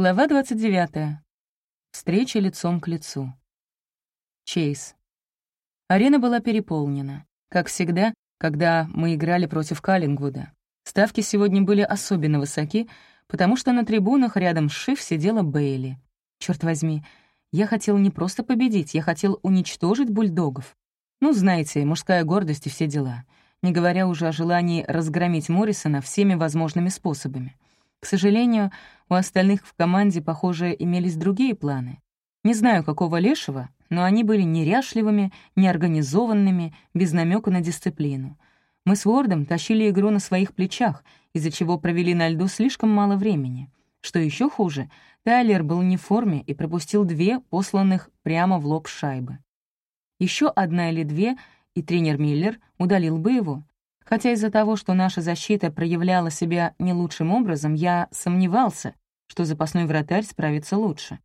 Глава 29. Встреча лицом к лицу. Чейз. Арена была переполнена. Как всегда, когда мы играли против Каллингвуда. Ставки сегодня были особенно высоки, потому что на трибунах рядом с Шиф сидела Бейли. Черт возьми, я хотел не просто победить, я хотел уничтожить бульдогов. Ну, знаете, мужская гордость и все дела. Не говоря уже о желании разгромить Моррисона всеми возможными способами. К сожалению, у остальных в команде, похоже, имелись другие планы. Не знаю, какого лешего, но они были неряшливыми, неорганизованными, без намека на дисциплину. Мы с Уордом тащили игру на своих плечах, из-за чего провели на льду слишком мало времени. Что еще хуже, Тайлер был не в форме и пропустил две, посланных прямо в лоб шайбы. Еще одна или две, и тренер Миллер удалил бы его, Хотя из-за того, что наша защита проявляла себя не лучшим образом, я сомневался, что запасной вратарь справится лучше.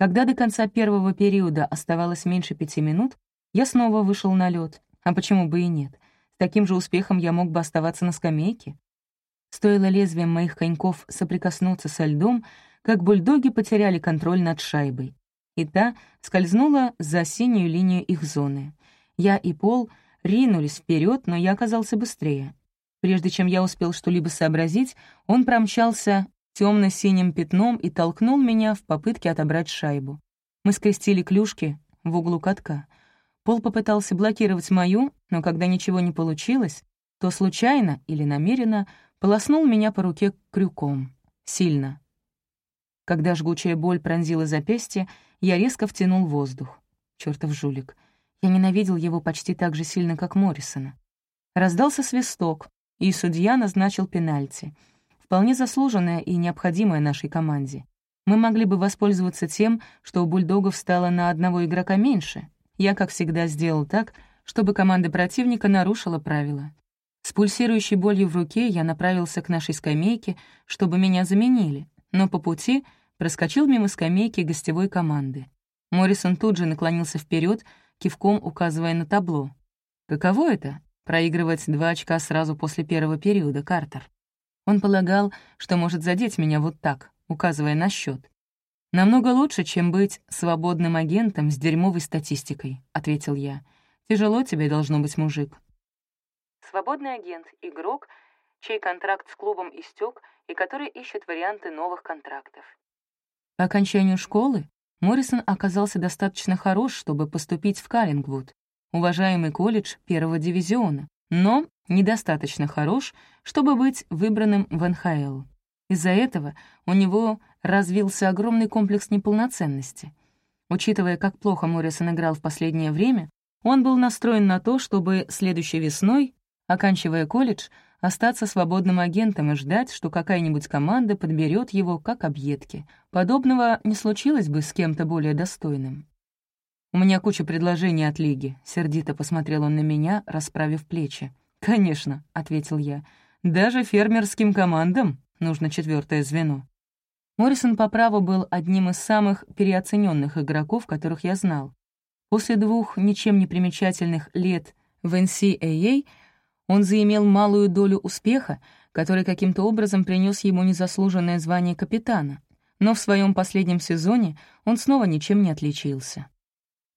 Когда до конца первого периода оставалось меньше пяти минут, я снова вышел на лед. А почему бы и нет? С таким же успехом я мог бы оставаться на скамейке. Стоило лезвием моих коньков соприкоснуться со льдом, как бульдоги потеряли контроль над шайбой. И та скользнула за синюю линию их зоны. Я и Пол — ринулись вперед, но я оказался быстрее. Прежде чем я успел что-либо сообразить, он промчался темно-синим пятном и толкнул меня в попытке отобрать шайбу. Мы скрестили клюшки в углу катка. Пол попытался блокировать мою, но когда ничего не получилось, то случайно или намеренно полоснул меня по руке крюком. Сильно. Когда жгучая боль пронзила запястье, я резко втянул воздух. Чёртов жулик. Я ненавидел его почти так же сильно, как Моррисона. Раздался свисток, и судья назначил пенальти. Вполне заслуженное и необходимое нашей команде. Мы могли бы воспользоваться тем, что у бульдогов стало на одного игрока меньше. Я, как всегда, сделал так, чтобы команда противника нарушила правила. С пульсирующей болью в руке я направился к нашей скамейке, чтобы меня заменили, но по пути проскочил мимо скамейки гостевой команды. Моррисон тут же наклонился вперед, кивком указывая на табло. «Каково это — проигрывать два очка сразу после первого периода, Картер?» Он полагал, что может задеть меня вот так, указывая на счет. «Намного лучше, чем быть свободным агентом с дерьмовой статистикой», — ответил я. «Тяжело тебе должно быть, мужик». Свободный агент — игрок, чей контракт с клубом истек и который ищет варианты новых контрактов. По окончанию школы Моррисон оказался достаточно хорош, чтобы поступить в Каллингвуд, уважаемый колледж первого дивизиона, но недостаточно хорош, чтобы быть выбранным в НХЛ. Из-за этого у него развился огромный комплекс неполноценности. Учитывая, как плохо Моррисон играл в последнее время, он был настроен на то, чтобы следующей весной, оканчивая колледж, остаться свободным агентом и ждать, что какая-нибудь команда подберет его как объедки. Подобного не случилось бы с кем-то более достойным. «У меня куча предложений от Лиги», — сердито посмотрел он на меня, расправив плечи. «Конечно», — ответил я. «Даже фермерским командам нужно четвертое звено». Моррисон по праву был одним из самых переоцененных игроков, которых я знал. После двух ничем не примечательных лет в NCAA он заимел малую долю успеха, который каким-то образом принес ему незаслуженное звание капитана, но в своем последнем сезоне он снова ничем не отличился.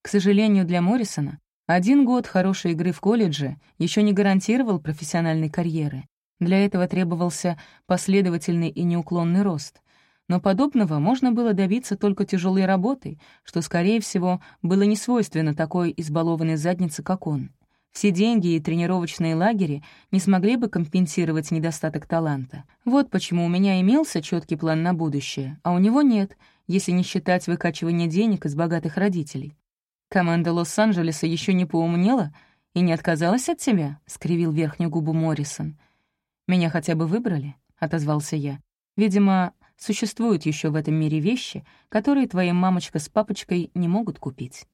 К сожалению для Моррисона, один год хорошей игры в колледже еще не гарантировал профессиональной карьеры. Для этого требовался последовательный и неуклонный рост. Но подобного можно было добиться только тяжелой работой, что, скорее всего, было не свойственно такой избалованной заднице, как он. Все деньги и тренировочные лагеря не смогли бы компенсировать недостаток таланта. Вот почему у меня имелся четкий план на будущее, а у него нет, если не считать выкачивание денег из богатых родителей. «Команда Лос-Анджелеса еще не поумнела и не отказалась от тебя?» — скривил верхнюю губу Моррисон. «Меня хотя бы выбрали?» — отозвался я. «Видимо, существуют еще в этом мире вещи, которые твоя мамочка с папочкой не могут купить».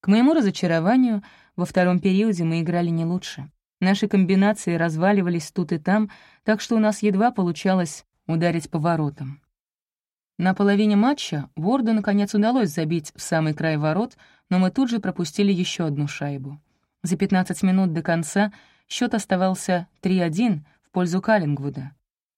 К моему разочарованию, во втором периоде мы играли не лучше. Наши комбинации разваливались тут и там, так что у нас едва получалось ударить по воротам. На половине матча Ворду наконец удалось забить в самый край ворот, но мы тут же пропустили еще одну шайбу. За 15 минут до конца счет оставался 3-1 в пользу Каллингвуда.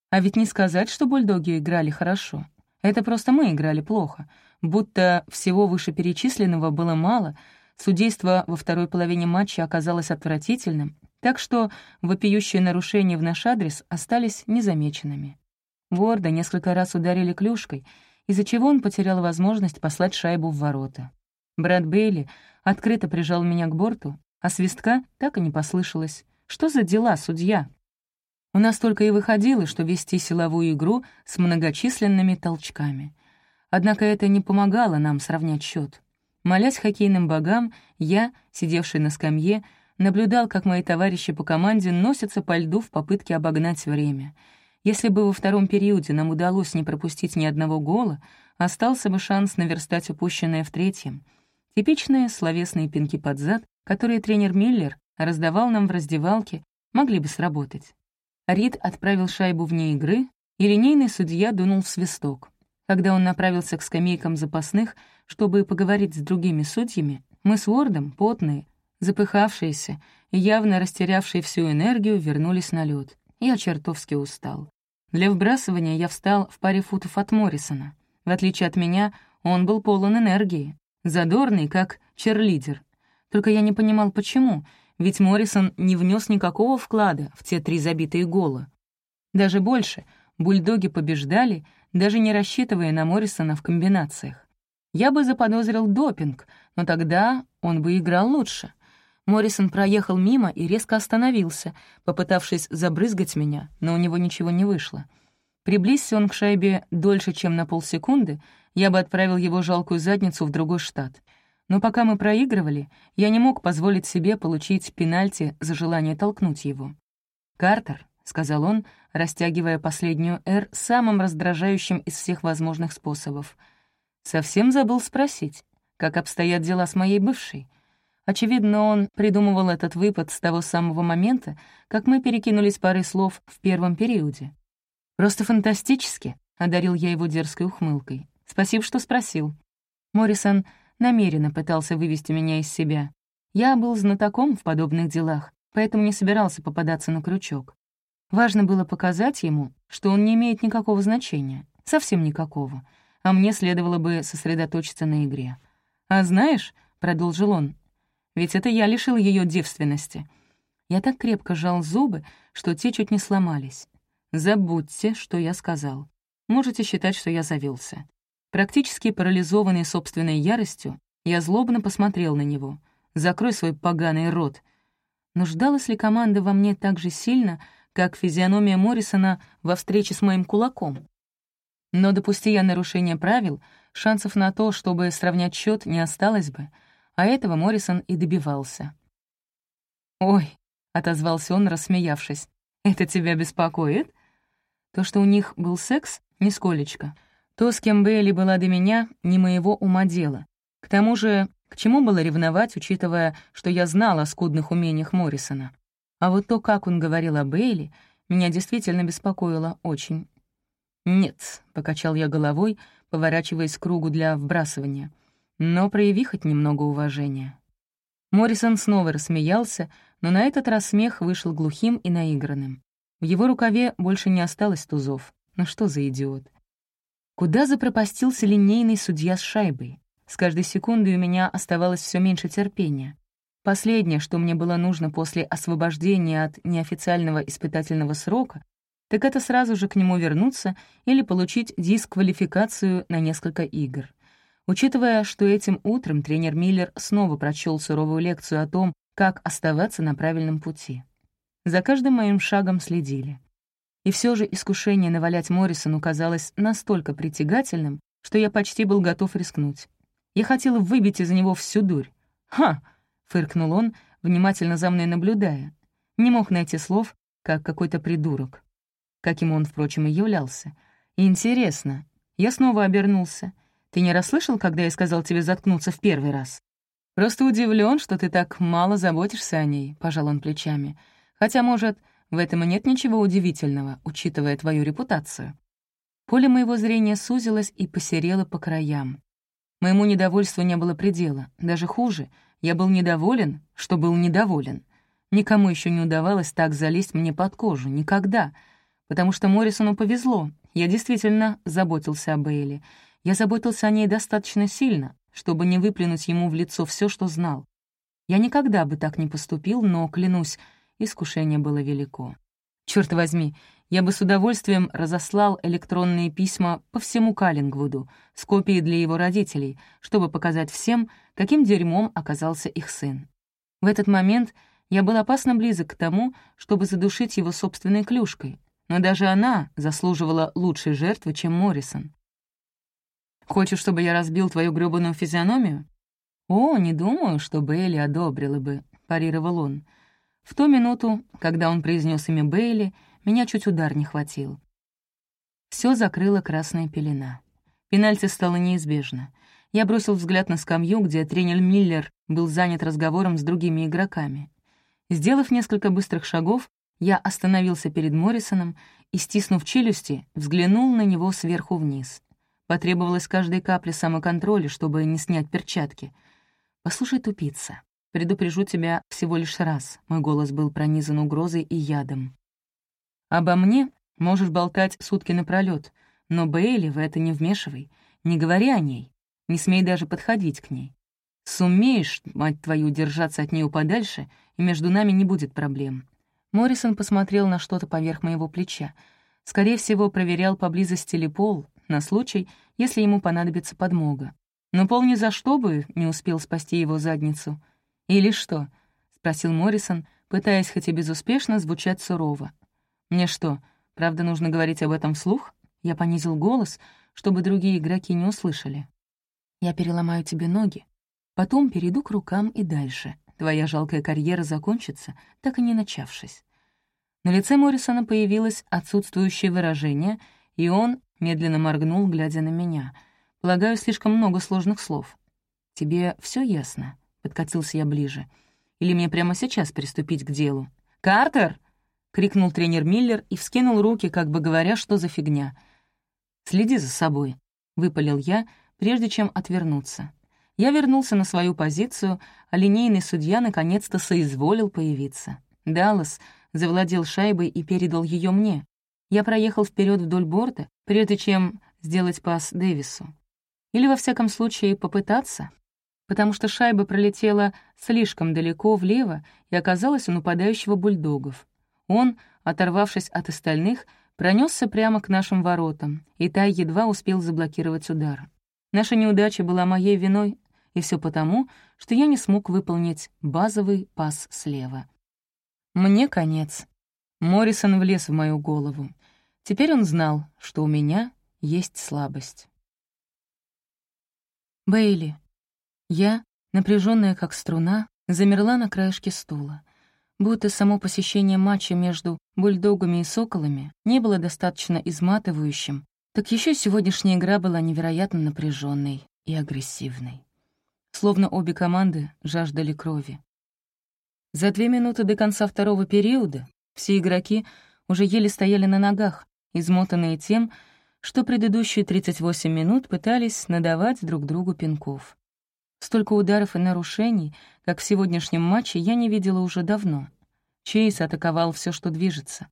А ведь не сказать, что бульдоги играли хорошо. Это просто мы играли плохо. Будто всего вышеперечисленного было мало, судейство во второй половине матча оказалось отвратительным, так что вопиющие нарушения в наш адрес остались незамеченными. Ворда несколько раз ударили клюшкой, из-за чего он потерял возможность послать шайбу в ворота. Брат Бейли открыто прижал меня к борту, а свистка так и не послышалось. Что за дела, судья? У нас только и выходило, что вести силовую игру с многочисленными толчками. Однако это не помогало нам сравнять счет. Молясь хоккейным богам, я, сидевший на скамье, наблюдал, как мои товарищи по команде носятся по льду в попытке обогнать время. Если бы во втором периоде нам удалось не пропустить ни одного гола, остался бы шанс наверстать упущенное в третьем. Типичные словесные пинки под зад, которые тренер Миллер раздавал нам в раздевалке, могли бы сработать. Рид отправил шайбу вне игры, и линейный судья дунул в свисток. Когда он направился к скамейкам запасных, чтобы поговорить с другими судьями, мы с Уордом, потные, запыхавшиеся и явно растерявшие всю энергию, вернулись на лед. Я чертовски устал. Для вбрасывания я встал в паре футов от Моррисона. В отличие от меня, он был полон энергии, задорный, как черлидер. Только я не понимал, почему, ведь Моррисон не внес никакого вклада в те три забитые гола. Даже больше, бульдоги побеждали, даже не рассчитывая на Моррисона в комбинациях. Я бы заподозрил допинг, но тогда он бы играл лучше. Моррисон проехал мимо и резко остановился, попытавшись забрызгать меня, но у него ничего не вышло. Приблизься он к шайбе дольше, чем на полсекунды, я бы отправил его жалкую задницу в другой штат. Но пока мы проигрывали, я не мог позволить себе получить пенальти за желание толкнуть его. «Картер», — сказал он, растягивая последнюю «Р» самым раздражающим из всех возможных способов. «Совсем забыл спросить, как обстоят дела с моей бывшей?» Очевидно, он придумывал этот выпад с того самого момента, как мы перекинулись парой слов в первом периоде. «Просто фантастически», — одарил я его дерзкой ухмылкой. «Спасибо, что спросил». Моррисон намеренно пытался вывести меня из себя. Я был знатоком в подобных делах, поэтому не собирался попадаться на крючок. Важно было показать ему, что он не имеет никакого значения, совсем никакого, а мне следовало бы сосредоточиться на игре. «А знаешь», — продолжил он, — «ведь это я лишил ее девственности». Я так крепко сжал зубы, что те чуть не сломались. «Забудьте, что я сказал. Можете считать, что я завелся. Практически парализованный собственной яростью, я злобно посмотрел на него. «Закрой свой поганый рот!» Нуждалась ли команда во мне так же сильно, как физиономия Моррисона во встрече с моим кулаком? Но допусти я нарушение правил, шансов на то, чтобы сравнять счет, не осталось бы, а этого Моррисон и добивался. «Ой», — отозвался он, рассмеявшись, — «это тебя беспокоит?» То, что у них был секс, нисколечко — то, с кем Бейли была до меня, не моего ума дело. К тому же, к чему было ревновать, учитывая, что я знала о скудных умениях Моррисона? А вот то, как он говорил о Бейли, меня действительно беспокоило очень. «Нет», — покачал я головой, поворачиваясь к кругу для вбрасывания. «Но прояви хоть немного уважения». Моррисон снова рассмеялся, но на этот раз смех вышел глухим и наигранным. В его рукаве больше не осталось тузов. Ну что за идиот? Куда запропастился линейный судья с шайбой? С каждой секундой у меня оставалось все меньше терпения. Последнее, что мне было нужно после освобождения от неофициального испытательного срока, так это сразу же к нему вернуться или получить дисквалификацию на несколько игр. Учитывая, что этим утром тренер Миллер снова прочел суровую лекцию о том, как оставаться на правильном пути. За каждым моим шагом следили. И все же искушение навалять Моррисону казалось настолько притягательным, что я почти был готов рискнуть. Я хотел выбить из него всю дурь. «Ха!» — фыркнул он, внимательно за мной наблюдая. Не мог найти слов, как какой-то придурок. Каким он, впрочем, и являлся. «Интересно». Я снова обернулся. «Ты не расслышал, когда я сказал тебе заткнуться в первый раз?» «Просто удивлен, что ты так мало заботишься о ней», — пожал он плечами. «Хотя, может, в этом и нет ничего удивительного, учитывая твою репутацию. Поле моего зрения сузилось и посерело по краям. Моему недовольству не было предела. Даже хуже, я был недоволен, что был недоволен. Никому еще не удавалось так залезть мне под кожу. Никогда. потому что Моррисону повезло. Я действительно заботился о Бейли. Я заботился о ней достаточно сильно, чтобы не выплюнуть ему в лицо все, что знал. Я никогда бы так не поступил, но, клянусь, искушение было велико. Черт возьми, я бы с удовольствием разослал электронные письма по всему Каллингвуду с копией для его родителей, чтобы показать всем, каким дерьмом оказался их сын. В этот момент я был опасно близок к тому, чтобы задушить его собственной клюшкой, но даже она заслуживала лучшей жертвы, чем Моррисон. «Хочешь, чтобы я разбил твою грёбаную физиономию?» «О, не думаю, что Бейли одобрила бы», — парировал он. В ту минуту, когда он произнес имя Бейли, меня чуть удар не хватил. Все закрыла красная пелена. Пенальти стало неизбежно. Я бросил взгляд на скамью, где тренер Миллер был занят разговором с другими игроками. Сделав несколько быстрых шагов, я остановился перед Моррисоном и, стиснув челюсти, взглянул на него сверху вниз. Потребовалось каждой капли самоконтроля, чтобы не снять перчатки. «Послушай, тупица, предупрежу тебя всего лишь раз», — мой голос был пронизан угрозой и ядом. «Обо мне можешь болтать сутки напролёт, но Бейли в это не вмешивай, не говори о ней, не смей даже подходить к ней. Сумеешь, мать твою, держаться от нее подальше, и между нами не будет проблем. Моррисон посмотрел на что-то поверх моего плеча. Скорее всего, проверял поблизости ли пол, на случай, если ему понадобится подмога. Но пол ни за что бы не успел спасти его задницу. «Или что?» — спросил Моррисон, пытаясь хоть и безуспешно звучать сурово. «Мне что, правда нужно говорить об этом вслух?» Я понизил голос, чтобы другие игроки не услышали. «Я переломаю тебе ноги, потом перейду к рукам и дальше. Твоя жалкая карьера закончится, так и не начавшись. На лице Моррисона появилось отсутствующее выражение, и он медленно моргнул, глядя на меня. Полагаю, слишком много сложных слов. «Тебе все ясно?» — подкатился я ближе. «Или мне прямо сейчас приступить к делу?» «Картер!» — крикнул тренер Миллер и вскинул руки, как бы говоря, что за фигня. «Следи за собой», — выпалил я, прежде чем отвернуться. Я вернулся на свою позицию, а линейный судья наконец-то соизволил появиться. Даллас завладел шайбой и передал ее мне. Я проехал вперед вдоль борта, прежде чем сделать пас Дэвису. Или, во всяком случае, попытаться, потому что шайба пролетела слишком далеко влево и оказалась у нападающего бульдогов. Он, оторвавшись от остальных, пронесся прямо к нашим воротам, и Тай едва успел заблокировать удар. Наша неудача была моей виной, и все потому, что я не смог выполнить базовый пас слева. Мне конец. Моррисон влез в мою голову. Теперь он знал, что у меня есть слабость. Бейли. Я, напряженная как струна, замерла на краешке стула. Будто само посещение матча между бульдогами и соколами не было достаточно изматывающим, так еще сегодняшняя игра была невероятно напряженной и агрессивной словно обе команды жаждали крови. За две минуты до конца второго периода все игроки уже еле стояли на ногах, измотанные тем, что предыдущие 38 минут пытались надавать друг другу пинков. Столько ударов и нарушений, как в сегодняшнем матче, я не видела уже давно. Чейз атаковал все, что движется.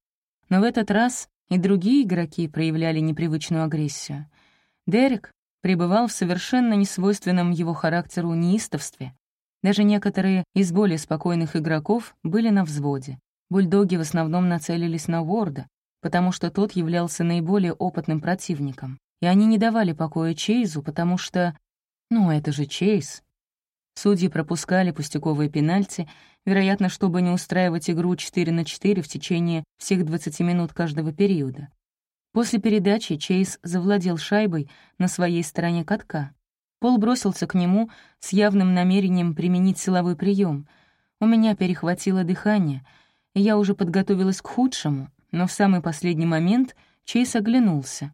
Но в этот раз и другие игроки проявляли непривычную агрессию. Дерек пребывал в совершенно несвойственном его характеру неистовстве. Даже некоторые из более спокойных игроков были на взводе. Бульдоги в основном нацелились на Уорда, потому что тот являлся наиболее опытным противником. И они не давали покоя Чейзу, потому что... Ну, это же Чейз. Судьи пропускали пустяковые пенальти, вероятно, чтобы не устраивать игру 4 на 4 в течение всех 20 минут каждого периода. После передачи Чейз завладел шайбой на своей стороне катка. Пол бросился к нему с явным намерением применить силовой прием. У меня перехватило дыхание, и я уже подготовилась к худшему, но в самый последний момент Чейз оглянулся.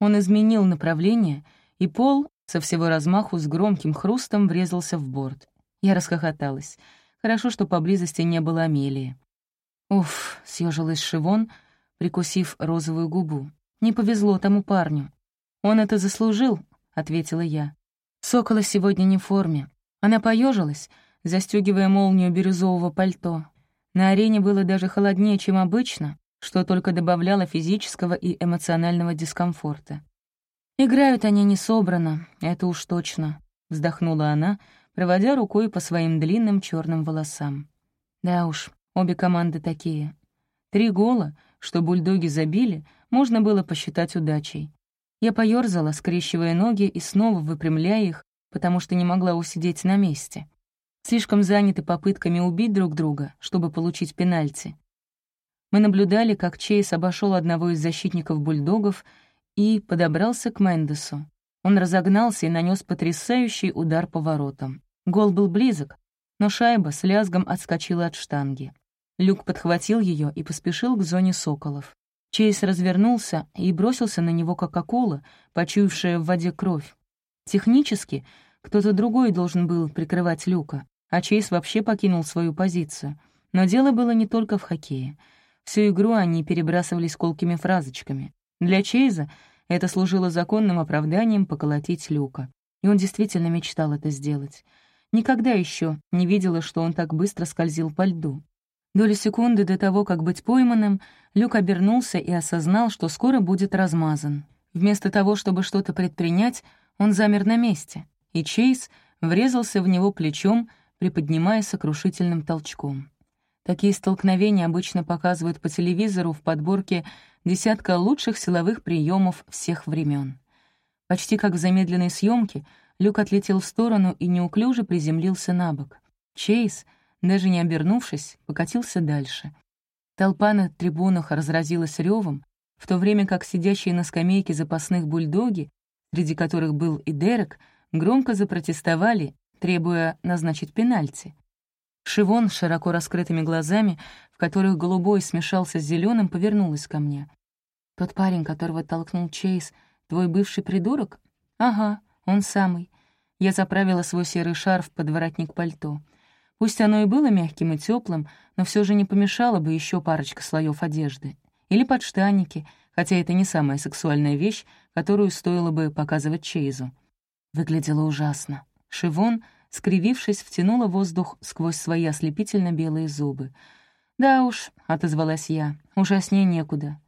Он изменил направление, и Пол со всего размаху с громким хрустом врезался в борт. Я расхохоталась. Хорошо, что поблизости не было Амелии. Уф, съежилась Шивон — прикусив розовую губу. «Не повезло тому парню». «Он это заслужил», — ответила я. Сокола сегодня не в форме. Она поежилась, застегивая молнию бирюзового пальто. На арене было даже холоднее, чем обычно, что только добавляло физического и эмоционального дискомфорта. «Играют они не собрано, это уж точно», — вздохнула она, проводя рукой по своим длинным черным волосам. «Да уж, обе команды такие. Три гола, что бульдоги забили, можно было посчитать удачей. Я поёрзала, скрещивая ноги и снова выпрямляя их, потому что не могла усидеть на месте. Слишком заняты попытками убить друг друга, чтобы получить пенальти. Мы наблюдали, как Чейз обошел одного из защитников бульдогов и подобрался к Мендесу. Он разогнался и нанес потрясающий удар по воротам. Гол был близок, но шайба с лязгом отскочила от штанги. Люк подхватил ее и поспешил к зоне соколов. Чейз развернулся и бросился на него, как акула, почуявшая в воде кровь. Технически, кто-то другой должен был прикрывать Люка, а Чейз вообще покинул свою позицию. Но дело было не только в хоккее. Всю игру они перебрасывались колкими фразочками. Для Чейза это служило законным оправданием поколотить Люка. И он действительно мечтал это сделать. Никогда еще не видела, что он так быстро скользил по льду. Доли секунды до того, как быть пойманным, Люк обернулся и осознал, что скоро будет размазан. Вместо того, чтобы что-то предпринять, он замер на месте, и Чейз врезался в него плечом, приподнимая сокрушительным толчком. Такие столкновения обычно показывают по телевизору в подборке десятка лучших силовых приемов всех времен. Почти как в замедленной съемке, Люк отлетел в сторону и неуклюже приземлился на бок. Чейз — даже не обернувшись, покатился дальше. Толпа на трибунах разразилась ревом, в то время как сидящие на скамейке запасных бульдоги, среди которых был и Дерек, громко запротестовали, требуя назначить пенальти. Шивон широко раскрытыми глазами, в которых голубой смешался с зеленым, повернулась ко мне. «Тот парень, которого толкнул Чейз, твой бывший придурок?» «Ага, он самый». Я заправила свой серый шарф под воротник пальто — Пусть оно и было мягким и теплым, но все же не помешало бы еще парочка слоев одежды. Или подштанники, хотя это не самая сексуальная вещь, которую стоило бы показывать Чейзу. Выглядело ужасно. Шивон, скривившись, втянула воздух сквозь свои ослепительно-белые зубы. «Да уж», — отозвалась я, — «ужаснее некуда».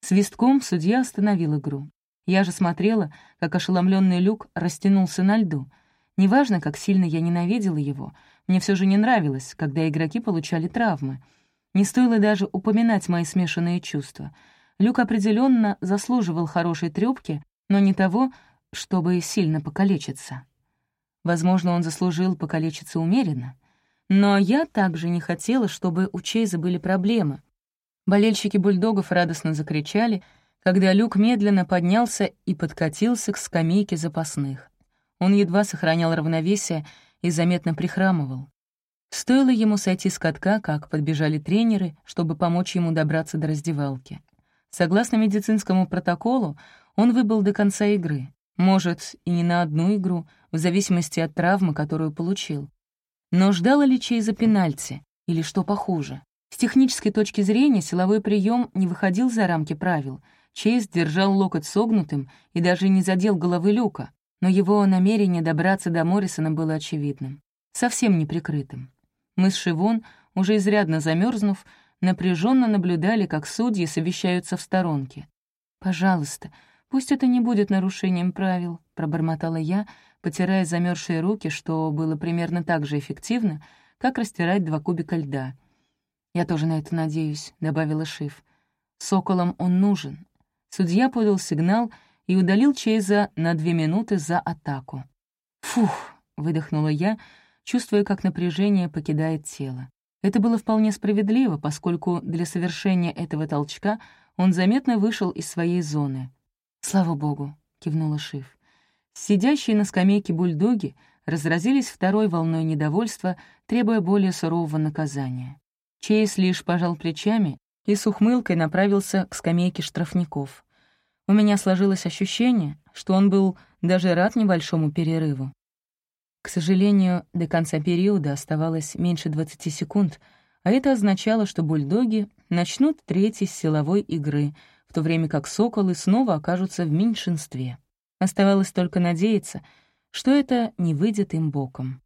Свистком судья остановил игру. Я же смотрела, как ошеломленный люк растянулся на льду. Неважно, как сильно я ненавидела его — мне все же не нравилось, когда игроки получали травмы. Не стоило даже упоминать мои смешанные чувства. Люк определенно заслуживал хорошей трёпки, но не того, чтобы сильно покалечиться. Возможно, он заслужил покалечиться умеренно. Но я также не хотела, чтобы у Чейза были проблемы. Болельщики бульдогов радостно закричали, когда Люк медленно поднялся и подкатился к скамейке запасных. Он едва сохранял равновесие и заметно прихрамывал. Стоило ему сойти с катка, как подбежали тренеры, чтобы помочь ему добраться до раздевалки. Согласно медицинскому протоколу, он выбыл до конца игры. Может, и не на одну игру, в зависимости от травмы, которую получил. Но ждала ли Чейза пенальти, или что похуже? С технической точки зрения силовой прием не выходил за рамки правил. Чейз держал локоть согнутым и даже не задел головы Люка, но его намерение добраться до Моррисона было очевидным, совсем неприкрытым. Мы с Шивон, уже изрядно замерзнув, напряженно наблюдали, как судьи совещаются в сторонке. «Пожалуйста, пусть это не будет нарушением правил», — пробормотала я, потирая замерзшие руки, что было примерно так же эффективно, как растирать два кубика льда. «Я тоже на это надеюсь», — добавила Шив. «Соколам он нужен». Судья подал сигнал — и удалил Чейза на две минуты за атаку. «Фух!» — выдохнула я, чувствуя, как напряжение покидает тело. Это было вполне справедливо, поскольку для совершения этого толчка он заметно вышел из своей зоны. «Слава богу!» — кивнула Шиф. Сидящие на скамейке бульдоги разразились второй волной недовольства, требуя более сурового наказания. Чейз лишь пожал плечами и с ухмылкой направился к скамейке штрафников. У меня сложилось ощущение, что он был даже рад небольшому перерыву. К сожалению, до конца периода оставалось меньше 20 секунд, а это означало, что бульдоги начнут третий силовой игры, в то время как соколы снова окажутся в меньшинстве. Оставалось только надеяться, что это не выйдет им боком.